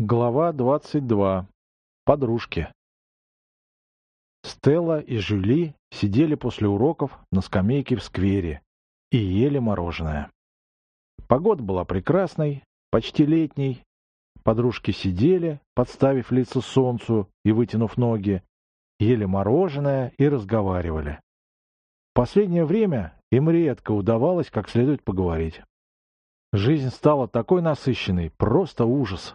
Глава 22. Подружки. Стелла и Жюли сидели после уроков на скамейке в сквере и ели мороженое. Погода была прекрасной, почти летней. Подружки сидели, подставив лицо солнцу и вытянув ноги, ели мороженое и разговаривали. В последнее время им редко удавалось как следует поговорить. Жизнь стала такой насыщенной, просто ужас.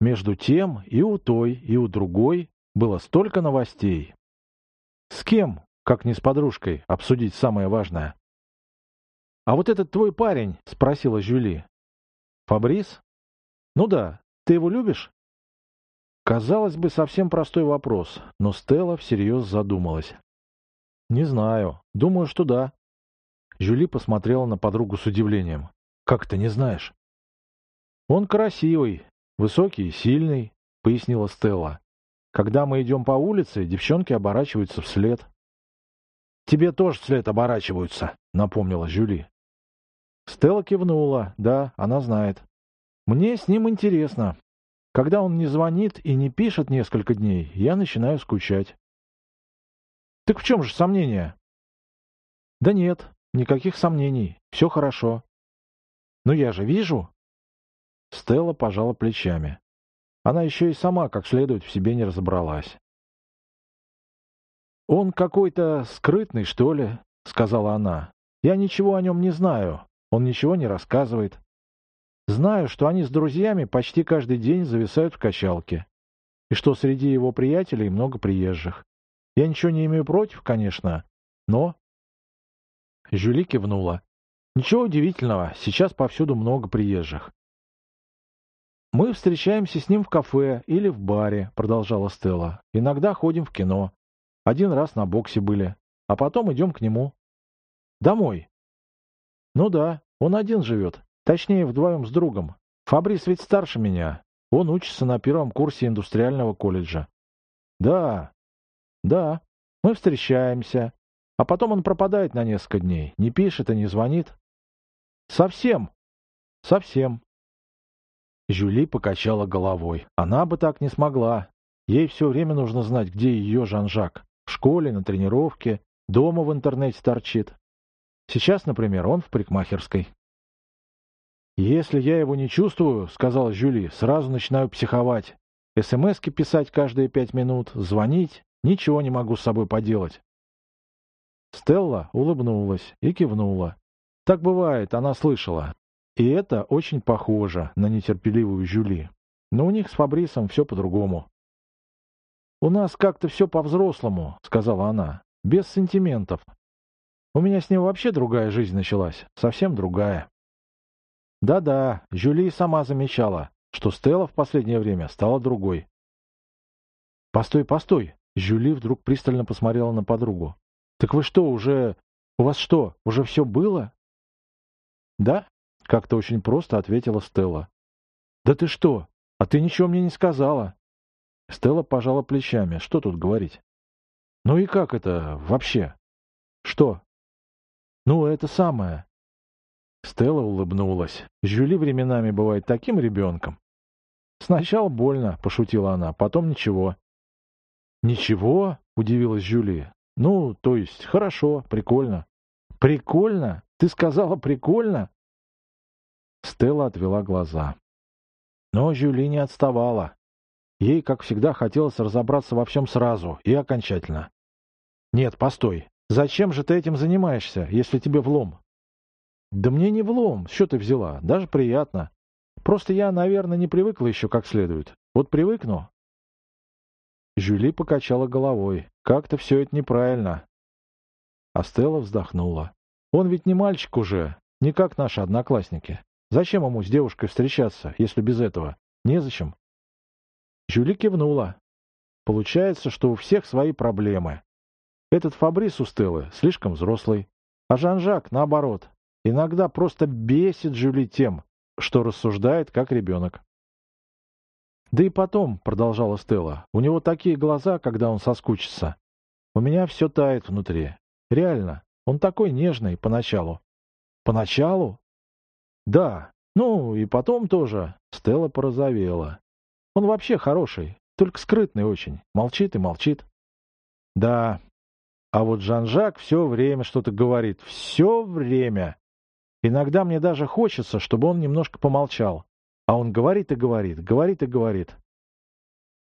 Между тем и у той, и у другой было столько новостей. С кем, как не с подружкой, обсудить самое важное? «А вот этот твой парень?» — спросила Жюли. «Фабрис?» «Ну да. Ты его любишь?» Казалось бы, совсем простой вопрос, но Стелла всерьез задумалась. «Не знаю. Думаю, что да». Жюли посмотрела на подругу с удивлением. «Как ты не знаешь?» «Он красивый, «Высокий и сильный», — пояснила Стелла. «Когда мы идем по улице, девчонки оборачиваются вслед». «Тебе тоже вслед оборачиваются», — напомнила Жюли. Стелла кивнула. «Да, она знает. Мне с ним интересно. Когда он не звонит и не пишет несколько дней, я начинаю скучать». «Так в чем же сомнение?» «Да нет, никаких сомнений. Все хорошо». «Но я же вижу», Стелла пожала плечами. Она еще и сама как следует в себе не разобралась. «Он какой-то скрытный, что ли?» — сказала она. «Я ничего о нем не знаю. Он ничего не рассказывает. Знаю, что они с друзьями почти каждый день зависают в качалке, и что среди его приятелей много приезжих. Я ничего не имею против, конечно, но...» Жюли кивнула. «Ничего удивительного, сейчас повсюду много приезжих. «Мы встречаемся с ним в кафе или в баре», — продолжала Стелла. «Иногда ходим в кино. Один раз на боксе были. А потом идем к нему». «Домой». «Ну да, он один живет. Точнее, вдвоем с другом. Фабрис ведь старше меня. Он учится на первом курсе индустриального колледжа». «Да, да, мы встречаемся. А потом он пропадает на несколько дней. Не пишет и не звонит». «Совсем?» «Совсем. Жюли покачала головой. Она бы так не смогла. Ей все время нужно знать, где ее Жан-Жак. В школе, на тренировке, дома в интернете торчит. Сейчас, например, он в парикмахерской. «Если я его не чувствую, — сказала Жюли, — сразу начинаю психовать. СМСки писать каждые пять минут, звонить. Ничего не могу с собой поделать». Стелла улыбнулась и кивнула. Так бывает, она слышала. И это очень похоже на нетерпеливую Жюли. Но у них с Фабрисом все по-другому. «У нас как-то все по-взрослому», — сказала она, — «без сантиментов. У меня с ним вообще другая жизнь началась, совсем другая». Да-да, Жюли сама замечала, что Стелла в последнее время стала другой. «Постой, постой!» Жюли вдруг пристально посмотрела на подругу. «Так вы что, уже... У вас что, уже все было?» «Да, как-то очень просто ответила Стелла. «Да ты что? А ты ничего мне не сказала!» Стелла пожала плечами. Что тут говорить? «Ну и как это вообще?» «Что?» «Ну, это самое». Стелла улыбнулась. Жюли временами бывает таким ребенком. «Сначала больно», — пошутила она, — «потом ничего». «Ничего?» — удивилась Жюли. «Ну, то есть, хорошо, прикольно». «Прикольно? Ты сказала прикольно?» Стелла отвела глаза. Но Жюли не отставала. Ей, как всегда, хотелось разобраться во всем сразу и окончательно. «Нет, постой. Зачем же ты этим занимаешься, если тебе влом?» «Да мне не влом. Что ты взяла? Даже приятно. Просто я, наверное, не привыкла еще как следует. Вот привыкну». Жюли покачала головой. «Как-то все это неправильно». А Стелла вздохнула. «Он ведь не мальчик уже, не как наши одноклассники. Зачем ему с девушкой встречаться, если без этого? Незачем. Жюли кивнула. Получается, что у всех свои проблемы. Этот Фабрис у Стеллы слишком взрослый, а Жан-Жак, наоборот, иногда просто бесит Жюли тем, что рассуждает как ребенок. «Да и потом», — продолжала Стелла, — «у него такие глаза, когда он соскучится. У меня все тает внутри. Реально, он такой нежный поначалу». «Поначалу?» Да, ну и потом тоже. Стелла порозовела. Он вообще хороший, только скрытный очень. Молчит и молчит. Да, а вот Жан-Жак все время что-то говорит. Все время. Иногда мне даже хочется, чтобы он немножко помолчал. А он говорит и говорит, говорит и говорит.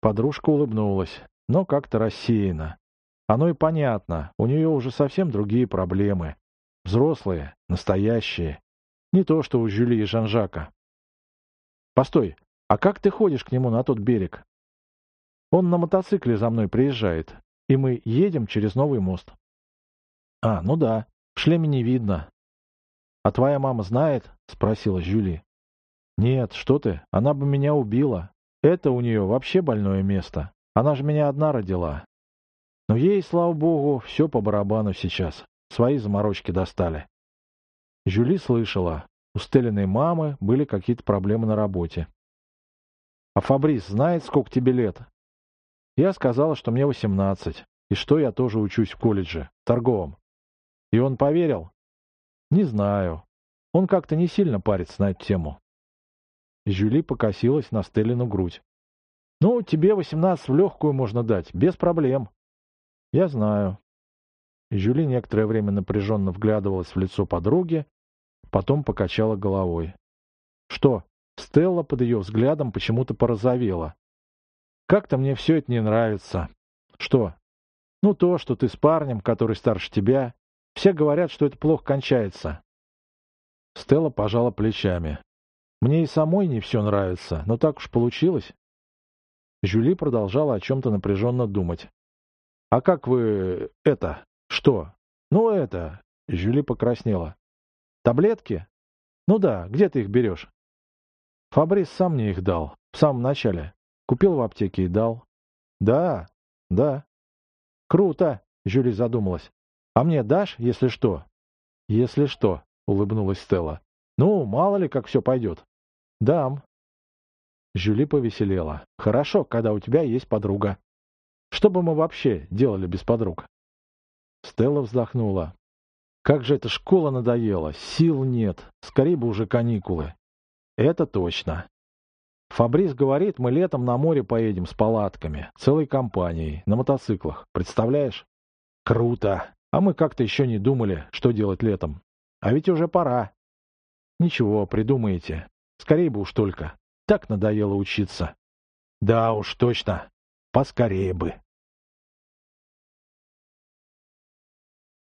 Подружка улыбнулась, но как-то рассеяно. Оно и понятно, у нее уже совсем другие проблемы. Взрослые, настоящие. Не то, что у Жюли и Жан-Жака. Постой, а как ты ходишь к нему на тот берег? Он на мотоцикле за мной приезжает, и мы едем через новый мост. А, ну да, в шлеме не видно. А твоя мама знает? Спросила Жюли. Нет, что ты, она бы меня убила. Это у нее вообще больное место. Она же меня одна родила. Но ей, слава богу, все по барабану сейчас. Свои заморочки достали. Жюли слышала. У Стеллиной мамы были какие-то проблемы на работе. «А Фабрис знает, сколько тебе лет?» Я сказала, что мне восемнадцать, и что я тоже учусь в колледже, торговом. И он поверил? Не знаю. Он как-то не сильно парится на эту тему. Жюли покосилась на Стеллину грудь. «Ну, тебе восемнадцать в легкую можно дать, без проблем». «Я знаю». Жюли некоторое время напряженно вглядывалась в лицо подруги, потом покачала головой. «Что?» Стелла под ее взглядом почему-то порозовела. «Как-то мне все это не нравится». «Что?» «Ну, то, что ты с парнем, который старше тебя. Все говорят, что это плохо кончается». Стелла пожала плечами. «Мне и самой не все нравится, но так уж получилось». Жюли продолжала о чем-то напряженно думать. «А как вы... это... что?» «Ну, это...» — Жюли покраснела. «Таблетки?» «Ну да, где ты их берешь?» «Фабрис сам мне их дал, в самом начале. Купил в аптеке и дал». «Да, да». «Круто!» — Жюли задумалась. «А мне дашь, если что?» «Если что», — улыбнулась Стелла. «Ну, мало ли, как все пойдет». «Дам». Жюли повеселела. «Хорошо, когда у тебя есть подруга». Что бы мы вообще делали без подруг? Стелла вздохнула. Как же эта школа надоела, сил нет, скорее бы уже каникулы. Это точно. Фабрис говорит, мы летом на море поедем с палатками, целой компанией, на мотоциклах, представляешь? Круто! А мы как-то еще не думали, что делать летом. А ведь уже пора. Ничего, придумаете. Скорее бы уж только. Так надоело учиться. Да уж, точно. Поскорее бы.